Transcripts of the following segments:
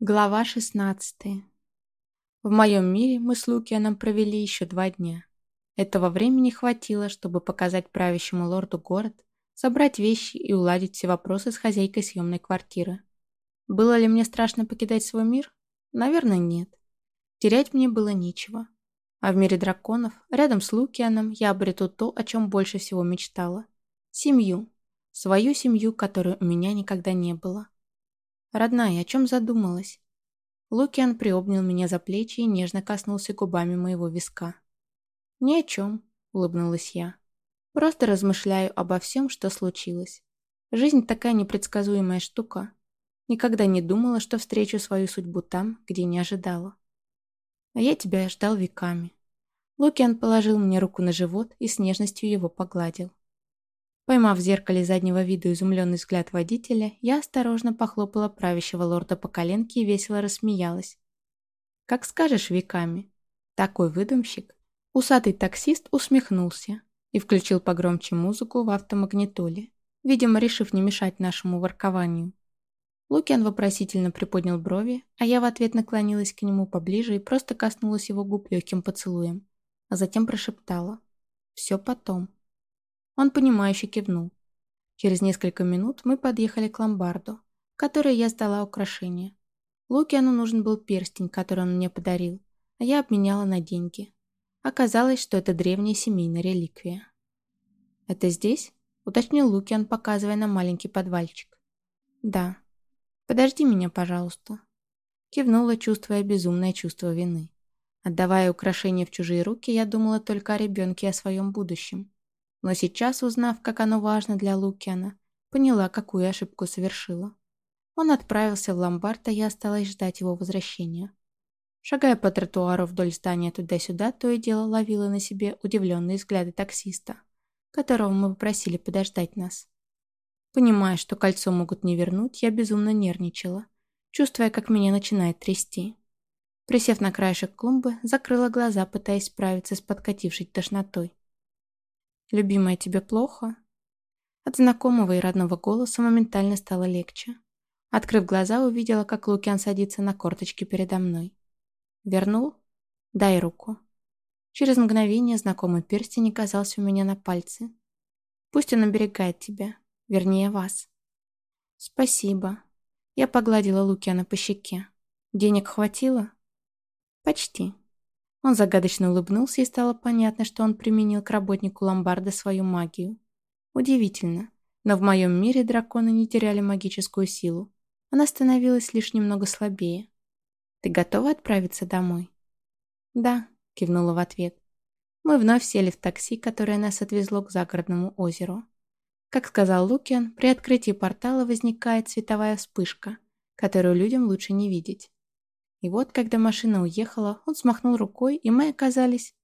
Глава 16. В моем мире мы с Лукианом провели еще два дня. Этого времени хватило, чтобы показать правящему лорду город, собрать вещи и уладить все вопросы с хозяйкой съемной квартиры. Было ли мне страшно покидать свой мир? Наверное, нет. Терять мне было нечего. А в мире драконов, рядом с Лукианом, я обрету то, о чем больше всего мечтала. Семью. Свою семью, которой у меня никогда не было. «Родная, о чем задумалась?» Лукиан приобнял меня за плечи и нежно коснулся губами моего виска. «Ни о чем», — улыбнулась я. «Просто размышляю обо всем, что случилось. Жизнь такая непредсказуемая штука. Никогда не думала, что встречу свою судьбу там, где не ожидала. А я тебя ждал веками». Лукиан положил мне руку на живот и с нежностью его погладил. Поймав в зеркале заднего вида изумленный взгляд водителя, я осторожно похлопала правящего лорда по коленке и весело рассмеялась. «Как скажешь, веками». Такой выдумщик. Усатый таксист усмехнулся и включил погромче музыку в автомагнитоле, видимо, решив не мешать нашему воркованию. Лукиан вопросительно приподнял брови, а я в ответ наклонилась к нему поближе и просто коснулась его губ легким поцелуем, а затем прошептала «Все потом». Он понимающе кивнул. Через несколько минут мы подъехали к ломбарду, в который я сдала украшения. Лукиану нужен был перстень, который он мне подарил, а я обменяла на деньги. Оказалось, что это древняя семейная реликвия. «Это здесь?» — уточнил Лукиан, показывая на маленький подвальчик. «Да. Подожди меня, пожалуйста». Кивнула, чувствуя безумное чувство вины. Отдавая украшения в чужие руки, я думала только о ребенке и о своем будущем. Но сейчас, узнав, как оно важно для Лукиана, поняла, какую ошибку совершила. Он отправился в ломбард, а я осталась ждать его возвращения. Шагая по тротуару вдоль здания туда-сюда, то и дело ловила на себе удивленные взгляды таксиста, которого мы попросили подождать нас. Понимая, что кольцо могут не вернуть, я безумно нервничала, чувствуя, как меня начинает трясти. Присев на краешек клумбы, закрыла глаза, пытаясь справиться с подкатившей тошнотой. «Любимая, тебе плохо?» От знакомого и родного голоса моментально стало легче. Открыв глаза, увидела, как Лукиан садится на корточки передо мной. «Вернул? Дай руку». Через мгновение знакомый перстень оказался у меня на пальце. «Пусть он оберегает тебя, вернее вас». «Спасибо». Я погладила Лукиана по щеке. «Денег хватило?» «Почти». Он загадочно улыбнулся, и стало понятно, что он применил к работнику ломбарда свою магию. Удивительно, но в моем мире драконы не теряли магическую силу. Она становилась лишь немного слабее. «Ты готова отправиться домой?» «Да», — кивнула в ответ. Мы вновь сели в такси, которое нас отвезло к загородному озеру. Как сказал Лукиан, при открытии портала возникает световая вспышка, которую людям лучше не видеть. И вот, когда машина уехала, он смахнул рукой, и мы оказались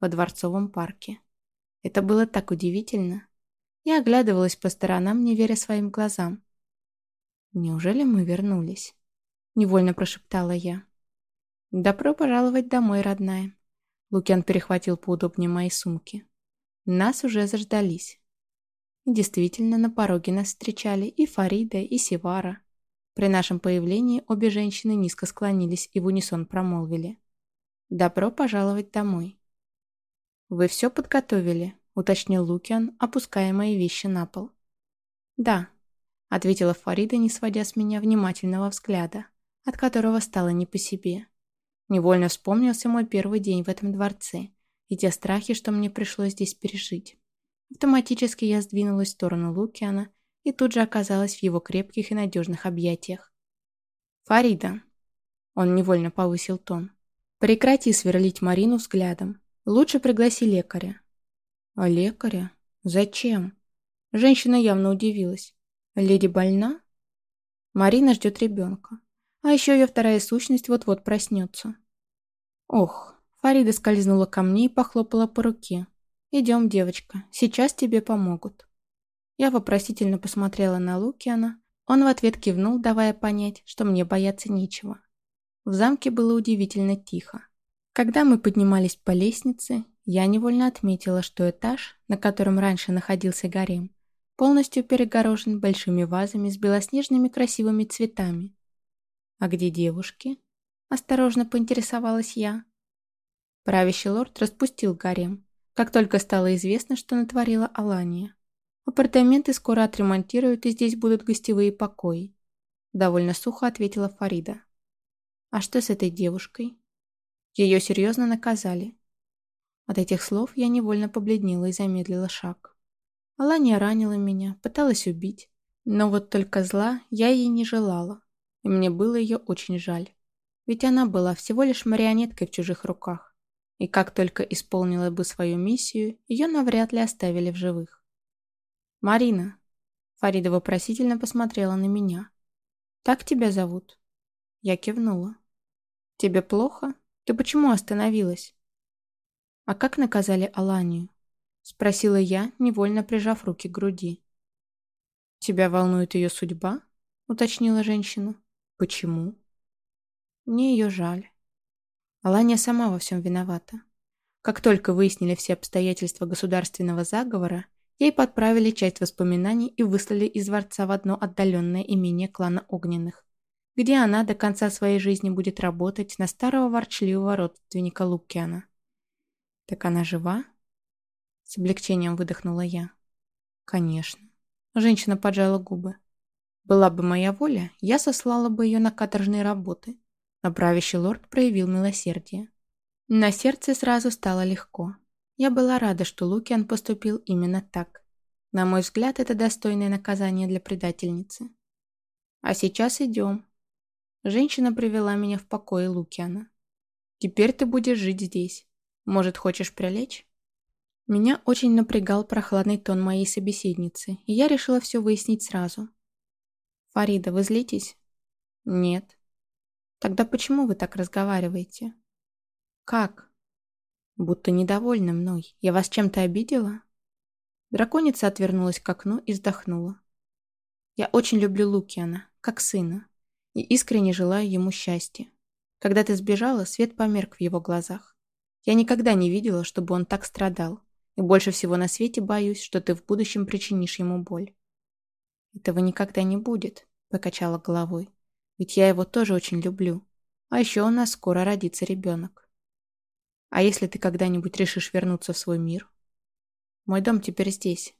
во дворцовом парке. Это было так удивительно. Я оглядывалась по сторонам, не веря своим глазам. «Неужели мы вернулись?» — невольно прошептала я. «Добро пожаловать домой, родная». Лукьян перехватил поудобнее мои сумки. Нас уже заждались. Действительно, на пороге нас встречали и Фарида, и Сивара. При нашем появлении обе женщины низко склонились и в унисон промолвили. «Добро пожаловать домой». «Вы все подготовили?» — уточнил Лукиан, опуская мои вещи на пол. «Да», — ответила Фарида, не сводя с меня внимательного взгляда, от которого стало не по себе. Невольно вспомнился мой первый день в этом дворце и те страхи, что мне пришлось здесь пережить. Автоматически я сдвинулась в сторону Лукиана и тут же оказалась в его крепких и надежных объятиях. «Фарида!» Он невольно повысил тон. «Прекрати сверлить Марину взглядом. Лучше пригласи лекаря». «А лекаря? Зачем?» Женщина явно удивилась. «Леди больна?» Марина ждет ребенка. А еще ее вторая сущность вот-вот проснется. Ох, Фарида скользнула ко мне и похлопала по руке. «Идем, девочка, сейчас тебе помогут». Я вопросительно посмотрела на Лукиана. Он в ответ кивнул, давая понять, что мне бояться нечего. В замке было удивительно тихо. Когда мы поднимались по лестнице, я невольно отметила, что этаж, на котором раньше находился гарем, полностью перегорожен большими вазами с белоснежными красивыми цветами. «А где девушки?» – осторожно поинтересовалась я. Правящий лорд распустил гарем, как только стало известно, что натворила Алания. Апартаменты скоро отремонтируют, и здесь будут гостевые покои. Довольно сухо ответила Фарида. А что с этой девушкой? Ее серьезно наказали. От этих слов я невольно побледнела и замедлила шаг. Алания ранила меня, пыталась убить, но вот только зла я ей не желала, и мне было ее очень жаль. Ведь она была всего лишь марионеткой в чужих руках, и как только исполнила бы свою миссию, ее навряд ли оставили в живых. «Марина», — Фарида вопросительно посмотрела на меня, — «так тебя зовут?» Я кивнула. «Тебе плохо? Ты почему остановилась?» «А как наказали Аланию?» — спросила я, невольно прижав руки к груди. «Тебя волнует ее судьба?» — уточнила женщина. «Почему?» «Мне ее жаль. Алания сама во всем виновата. Как только выяснили все обстоятельства государственного заговора, ей подправили часть воспоминаний и выслали из дворца в одно отдаленное имение клана Огненных, где она до конца своей жизни будет работать на старого ворчливого родственника Лукиана. «Так она жива?» С облегчением выдохнула я. «Конечно». Женщина поджала губы. Была бы моя воля, я сослала бы ее на каторжные работы. Но лорд проявил милосердие. На сердце сразу стало легко. Я была рада, что Лукиан поступил именно так. На мой взгляд, это достойное наказание для предательницы. А сейчас идем. Женщина привела меня в покое Лукиана. Теперь ты будешь жить здесь. Может, хочешь прилечь? Меня очень напрягал прохладный тон моей собеседницы, и я решила все выяснить сразу. «Фарида, вы злитесь?» «Нет». «Тогда почему вы так разговариваете?» «Как?» «Будто недовольны мной. Я вас чем-то обидела?» Драконица отвернулась к окну и вздохнула. «Я очень люблю Лукиана, как сына, и искренне желаю ему счастья. Когда ты сбежала, свет померк в его глазах. Я никогда не видела, чтобы он так страдал, и больше всего на свете боюсь, что ты в будущем причинишь ему боль. Этого никогда не будет, покачала головой. Ведь я его тоже очень люблю. А еще у нас скоро родится ребенок. А если ты когда-нибудь решишь вернуться в свой мир? Мой дом теперь здесь.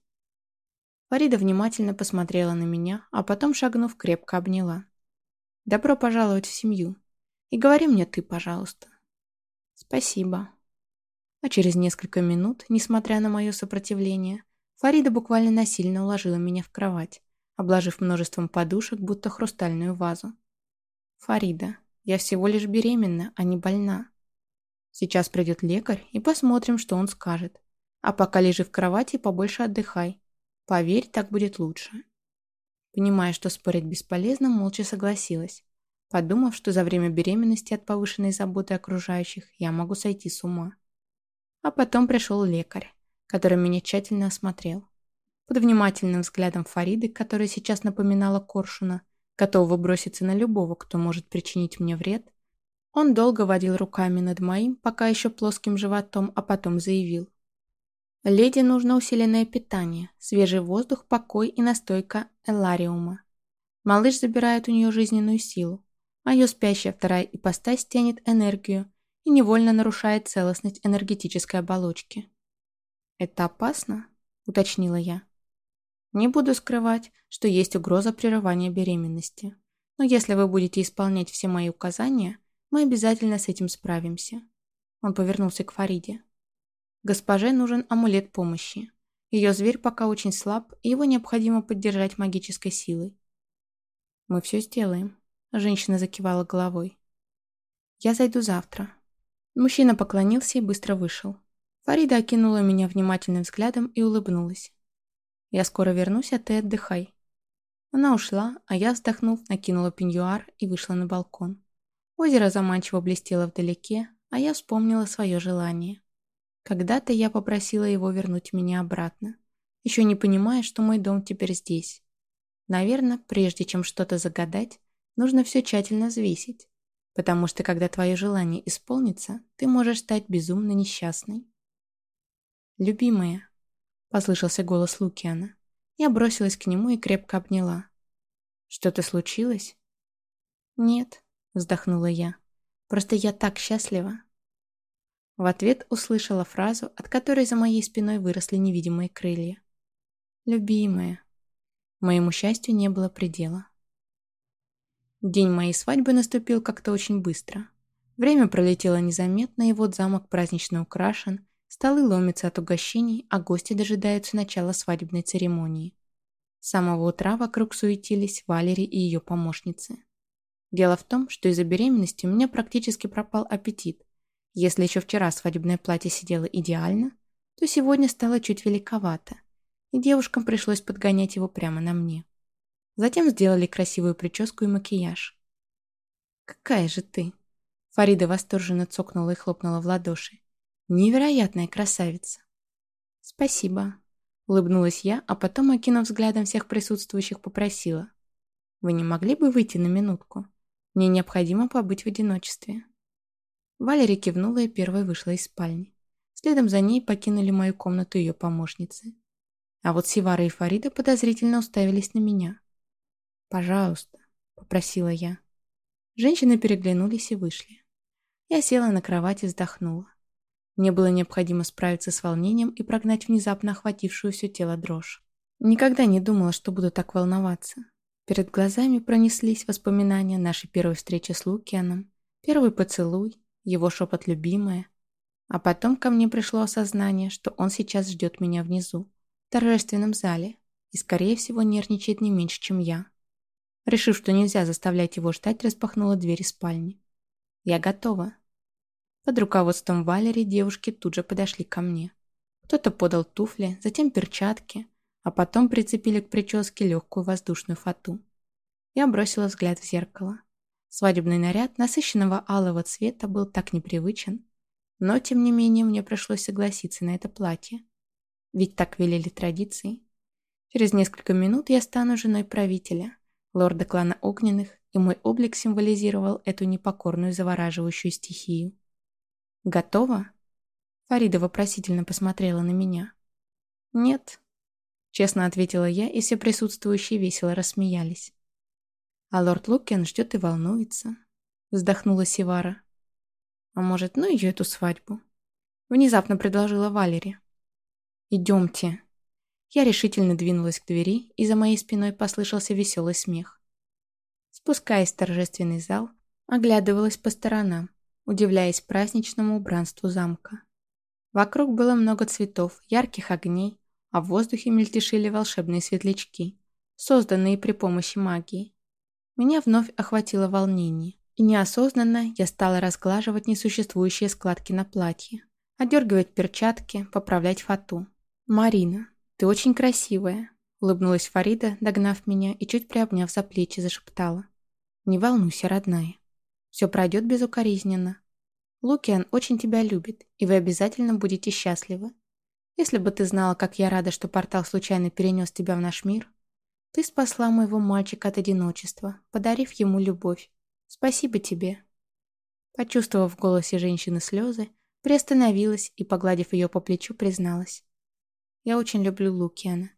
Фарида внимательно посмотрела на меня, а потом, шагнув, крепко обняла. «Добро пожаловать в семью. И говори мне ты, пожалуйста». «Спасибо», а через несколько минут, несмотря на мое сопротивление, Фарида буквально насильно уложила меня в кровать, обложив множеством подушек, будто хрустальную вазу. «Фарида, я всего лишь беременна, а не больна. Сейчас придет лекарь и посмотрим, что он скажет. А пока лежи в кровати, побольше отдыхай. Поверь, так будет лучше». Понимая, что спорить бесполезно, молча согласилась, подумав, что за время беременности от повышенной заботы окружающих я могу сойти с ума. А потом пришел лекарь, который меня тщательно осмотрел. Под внимательным взглядом Фариды, которая сейчас напоминала коршуна, готового броситься на любого, кто может причинить мне вред, он долго водил руками над моим, пока еще плоским животом, а потом заявил. «Леди нужно усиленное питание, свежий воздух, покой и настойка элариума. Малыш забирает у нее жизненную силу, а ее спящая вторая ипостась тянет энергию, и невольно нарушает целостность энергетической оболочки. «Это опасно?» – уточнила я. «Не буду скрывать, что есть угроза прерывания беременности. Но если вы будете исполнять все мои указания, мы обязательно с этим справимся». Он повернулся к Фариде. «Госпоже нужен амулет помощи. Ее зверь пока очень слаб, и его необходимо поддержать магической силой». «Мы все сделаем», – женщина закивала головой. «Я зайду завтра», Мужчина поклонился и быстро вышел. Фарида окинула меня внимательным взглядом и улыбнулась. «Я скоро вернусь, а ты отдыхай». Она ушла, а я, вздохнув, накинула пеньюар и вышла на балкон. Озеро заманчиво блестело вдалеке, а я вспомнила свое желание. Когда-то я попросила его вернуть меня обратно, еще не понимая, что мой дом теперь здесь. Наверное, прежде чем что-то загадать, нужно все тщательно взвесить. Потому что когда твое желание исполнится, ты можешь стать безумно несчастной. «Любимая», — послышался голос Лукиана. Я бросилась к нему и крепко обняла. «Что-то случилось?» «Нет», — вздохнула я. «Просто я так счастлива». В ответ услышала фразу, от которой за моей спиной выросли невидимые крылья. «Любимая». Моему счастью не было предела. День моей свадьбы наступил как-то очень быстро. Время пролетело незаметно, и вот замок празднично украшен, столы ломятся от угощений, а гости дожидаются начала свадебной церемонии. С самого утра вокруг суетились Валери и ее помощницы. Дело в том, что из-за беременности у меня практически пропал аппетит. Если еще вчера свадебное платье сидело идеально, то сегодня стало чуть великовато, и девушкам пришлось подгонять его прямо на мне. Затем сделали красивую прическу и макияж. «Какая же ты!» Фарида восторженно цокнула и хлопнула в ладоши. «Невероятная красавица!» «Спасибо», — улыбнулась я, а потом, окинув взглядом всех присутствующих, попросила. «Вы не могли бы выйти на минутку? Мне необходимо побыть в одиночестве». Валерия кивнула и первой вышла из спальни. Следом за ней покинули мою комнату ее помощницы. А вот Сивара и Фарида подозрительно уставились на меня. «Пожалуйста», — попросила я. Женщины переглянулись и вышли. Я села на кровать и вздохнула. Мне было необходимо справиться с волнением и прогнать внезапно охватившую все тело дрожь. Никогда не думала, что буду так волноваться. Перед глазами пронеслись воспоминания нашей первой встречи с Лукианом, первый поцелуй, его шепот любимая. А потом ко мне пришло осознание, что он сейчас ждет меня внизу, в торжественном зале, и, скорее всего, нервничает не меньше, чем я. Решив, что нельзя заставлять его ждать, распахнула двери спальни. «Я готова». Под руководством Валери девушки тут же подошли ко мне. Кто-то подал туфли, затем перчатки, а потом прицепили к прическе легкую воздушную фату. Я бросила взгляд в зеркало. Свадебный наряд насыщенного алого цвета был так непривычен, но, тем не менее, мне пришлось согласиться на это платье. Ведь так велели традиции. Через несколько минут я стану женой правителя, лорда клана Огненных, и мой облик символизировал эту непокорную завораживающую стихию. «Готова?» Фарида вопросительно посмотрела на меня. «Нет», — честно ответила я, и все присутствующие весело рассмеялись. «А лорд Лукен ждет и волнуется», — вздохнула Сивара. «А может, ну ее эту свадьбу?» Внезапно предложила Валери. «Идемте», я решительно двинулась к двери, и за моей спиной послышался веселый смех. Спускаясь в торжественный зал, оглядывалась по сторонам, удивляясь праздничному убранству замка. Вокруг было много цветов, ярких огней, а в воздухе мельтешили волшебные светлячки, созданные при помощи магии. Меня вновь охватило волнение, и неосознанно я стала разглаживать несуществующие складки на платье, одергивать перчатки, поправлять фату. «Марина, «Ты очень красивая», — улыбнулась Фарида, догнав меня и чуть приобняв за плечи, зашептала. «Не волнуйся, родная. Все пройдет безукоризненно. Лукиан очень тебя любит, и вы обязательно будете счастливы. Если бы ты знала, как я рада, что портал случайно перенес тебя в наш мир, ты спасла моего мальчика от одиночества, подарив ему любовь. Спасибо тебе». Почувствовав в голосе женщины слезы, приостановилась и, погладив ее по плечу, призналась. Я очень люблю Лукиана.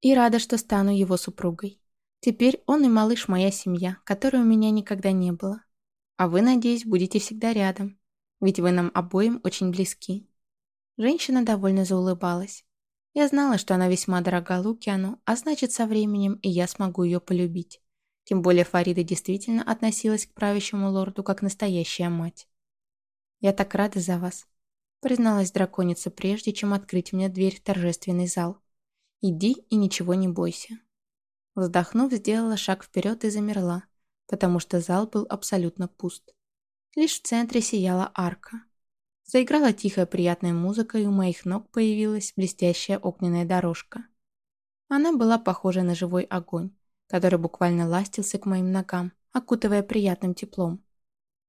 И рада, что стану его супругой. Теперь он и малыш моя семья, которой у меня никогда не было. А вы, надеюсь, будете всегда рядом. Ведь вы нам обоим очень близки. Женщина довольно заулыбалась. Я знала, что она весьма дорога Лукиану, а значит, со временем и я смогу ее полюбить. Тем более Фарида действительно относилась к правящему лорду как настоящая мать. «Я так рада за вас», призналась драконица прежде, чем открыть мне дверь в торжественный зал. «Иди и ничего не бойся». Вздохнув, сделала шаг вперед и замерла, потому что зал был абсолютно пуст. Лишь в центре сияла арка. Заиграла тихая приятная музыка, и у моих ног появилась блестящая огненная дорожка. Она была похожа на живой огонь, который буквально ластился к моим ногам, окутывая приятным теплом.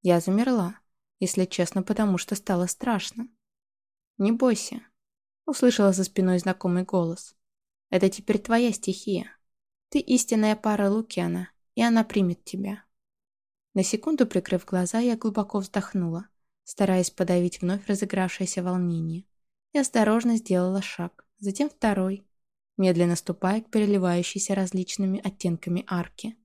Я замерла, если честно, потому что стало страшно. «Не бойся», — услышала за спиной знакомый голос. «Это теперь твоя стихия. Ты истинная пара Лукиана, и она примет тебя». На секунду прикрыв глаза, я глубоко вздохнула, стараясь подавить вновь разыгравшееся волнение. И осторожно сделала шаг, затем второй, медленно ступая к переливающейся различными оттенками арки.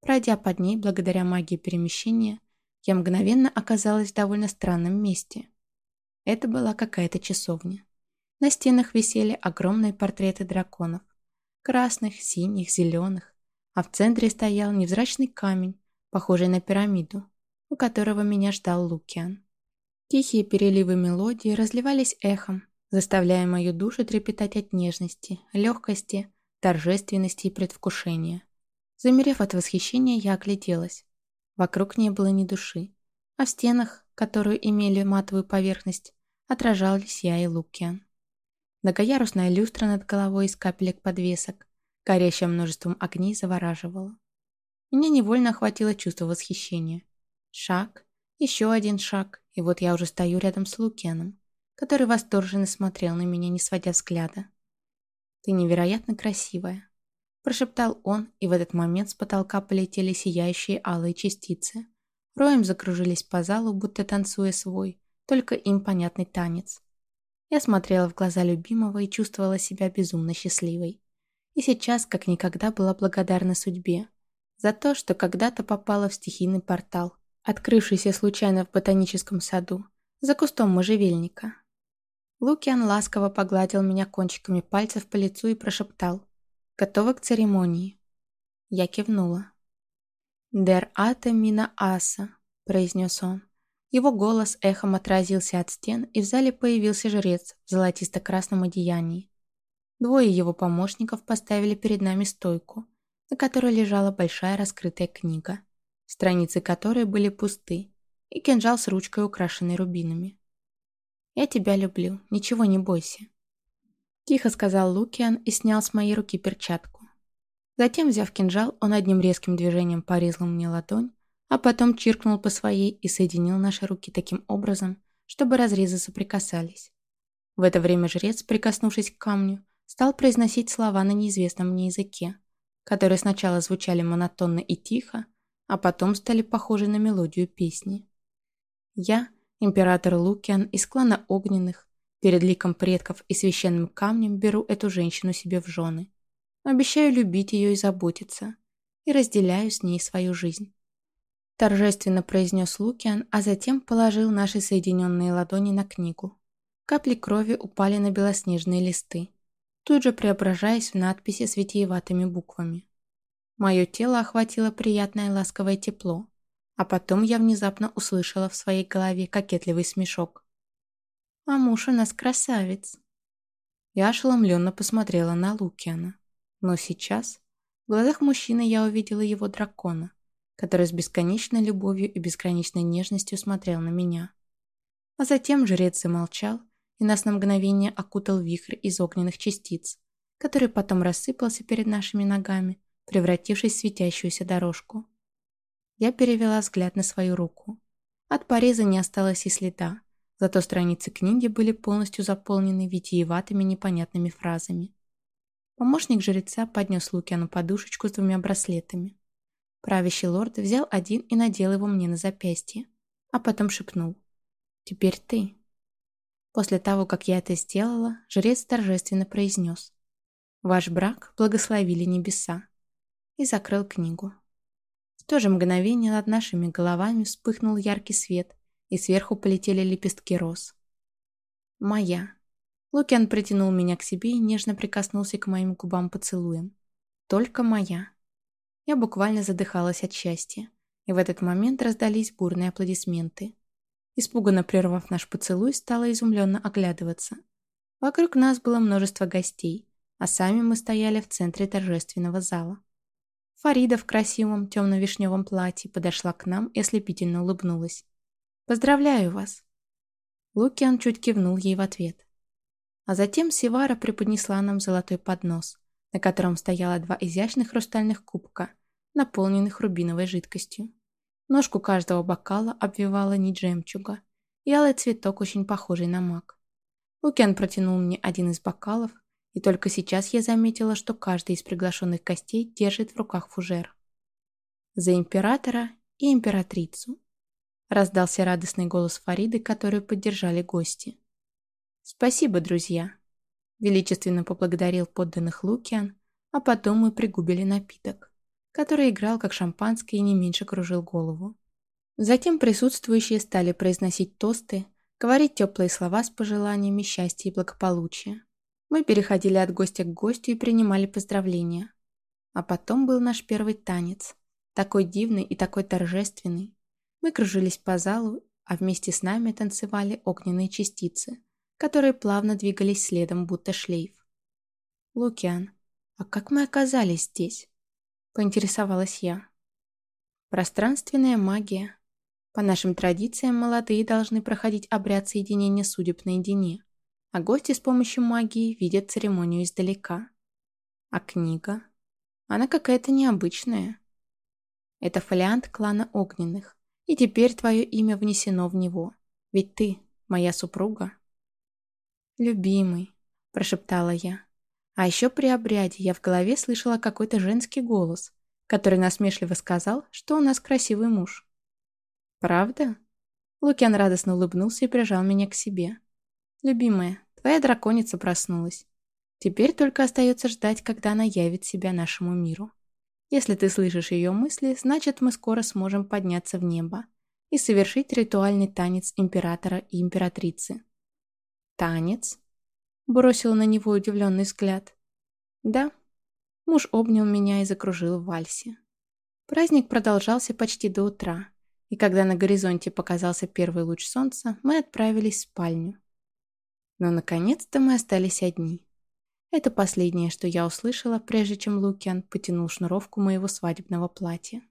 Пройдя под ней благодаря магии перемещения, я мгновенно оказалась в довольно странном месте. Это была какая-то часовня. На стенах висели огромные портреты драконов. Красных, синих, зеленых. А в центре стоял невзрачный камень, похожий на пирамиду, у которого меня ждал Лукиан. Тихие переливы мелодии разливались эхом, заставляя мою душу трепетать от нежности, легкости, торжественности и предвкушения. Замерев от восхищения, я огляделась. Вокруг не было ни души, а в стенах, которые имели матовую поверхность, отражались я и Лукиан. Многоярусная люстра над головой из капелек подвесок, горящая множеством огней, завораживала. Меня невольно охватило чувство восхищения. Шаг, еще один шаг, и вот я уже стою рядом с Лукианом, который восторженно смотрел на меня, не сводя взгляда. «Ты невероятно красивая», – прошептал он, и в этот момент с потолка полетели сияющие алые частицы. Роем закружились по залу, будто танцуя свой, только им понятный танец. Я смотрела в глаза любимого и чувствовала себя безумно счастливой. И сейчас, как никогда, была благодарна судьбе за то, что когда-то попала в стихийный портал, открывшийся случайно в ботаническом саду, за кустом можжевельника. Лукиан ласково погладил меня кончиками пальцев по лицу и прошептал «Готова к церемонии?» Я кивнула. «Дер ата мина аса», — произнес он. Его голос эхом отразился от стен, и в зале появился жрец в золотисто-красном одеянии. Двое его помощников поставили перед нами стойку, на которой лежала большая раскрытая книга страницы которой были пусты, и кинжал с ручкой, украшенной рубинами. «Я тебя люблю, ничего не бойся», — тихо сказал Лукиан и снял с моей руки перчатку. Затем, взяв кинжал, он одним резким движением порезал мне ладонь, а потом чиркнул по своей и соединил наши руки таким образом, чтобы разрезы соприкасались. В это время жрец, прикоснувшись к камню, стал произносить слова на неизвестном мне языке, которые сначала звучали монотонно и тихо, а потом стали похожи на мелодию песни. Я, император Лукиан из клана Огненных, перед ликом предков и священным камнем беру эту женщину себе в жены. Обещаю любить ее и заботиться, и разделяю с ней свою жизнь. Торжественно произнес Лукиан, а затем положил наши соединенные ладони на книгу. Капли крови упали на белоснежные листы, тут же преображаясь в надписи с витиеватыми буквами. Мое тело охватило приятное ласковое тепло, а потом я внезапно услышала в своей голове кокетливый смешок. «А муж у нас красавец!» Я ошеломленно посмотрела на Лукиана. Но сейчас в глазах мужчины я увидела его дракона, который с бесконечной любовью и безграничной нежностью смотрел на меня. А затем жрец замолчал, и нас на мгновение окутал вихрь из огненных частиц, который потом рассыпался перед нашими ногами, превратившись в светящуюся дорожку. Я перевела взгляд на свою руку. От пореза не осталось и следа, зато страницы книги были полностью заполнены витиеватыми непонятными фразами. Помощник жреца поднес Лукиану подушечку с двумя браслетами. Правящий лорд взял один и надел его мне на запястье, а потом шепнул. «Теперь ты». После того, как я это сделала, жрец торжественно произнес. «Ваш брак благословили небеса и закрыл книгу. В то же мгновение над нашими головами вспыхнул яркий свет, и сверху полетели лепестки роз. «Моя». Лукиан притянул меня к себе и нежно прикоснулся к моим губам поцелуем. «Только моя». Я буквально задыхалась от счастья, и в этот момент раздались бурные аплодисменты. Испуганно прервав наш поцелуй, стала изумленно оглядываться. Вокруг нас было множество гостей, а сами мы стояли в центре торжественного зала. Фарида в красивом темно-вишневом платье подошла к нам и ослепительно улыбнулась. «Поздравляю вас!» Лукиан чуть кивнул ей в ответ. А затем Сивара преподнесла нам золотой поднос, на котором стояло два изящных хрустальных кубка, наполненных рубиновой жидкостью. Ножку каждого бокала обвивала нить жемчуга и алый цветок, очень похожий на мак. Лукиан протянул мне один из бокалов, и только сейчас я заметила, что каждый из приглашенных гостей держит в руках фужер. «За императора и императрицу!» Раздался радостный голос Фариды, которую поддержали гости. «Спасибо, друзья!» Величественно поблагодарил подданных Лукиан, а потом мы пригубили напиток. который играл как шампанское и не меньше кружил голову. Затем присутствующие стали произносить тосты, говорить теплые слова с пожеланиями счастья и благополучия. Мы переходили от гостя к гостю и принимали поздравления. А потом был наш первый танец. Такой дивный и такой торжественный. Мы кружились по залу, а вместе с нами танцевали огненные частицы, которые плавно двигались следом, будто шлейф. «Лукиан, а как мы оказались здесь?» — поинтересовалась я. «Пространственная магия. По нашим традициям, молодые должны проходить обряд соединения судеб наедине, а гости с помощью магии видят церемонию издалека. А книга? Она какая-то необычная. Это фолиант клана Огненных, и теперь твое имя внесено в него. Ведь ты моя супруга». «Любимый», — прошептала я. А еще при обряде я в голове слышала какой-то женский голос, который насмешливо сказал, что у нас красивый муж. «Правда?» Лукиан радостно улыбнулся и прижал меня к себе. «Любимая, твоя драконица проснулась. Теперь только остается ждать, когда она явит себя нашему миру. Если ты слышишь ее мысли, значит, мы скоро сможем подняться в небо и совершить ритуальный танец императора и императрицы». «Танец?» Бросил на него удивленный взгляд. Да. Муж обнял меня и закружил в вальсе. Праздник продолжался почти до утра, и когда на горизонте показался первый луч солнца, мы отправились в спальню. Но наконец-то мы остались одни. Это последнее, что я услышала, прежде чем Лукиан потянул шнуровку моего свадебного платья.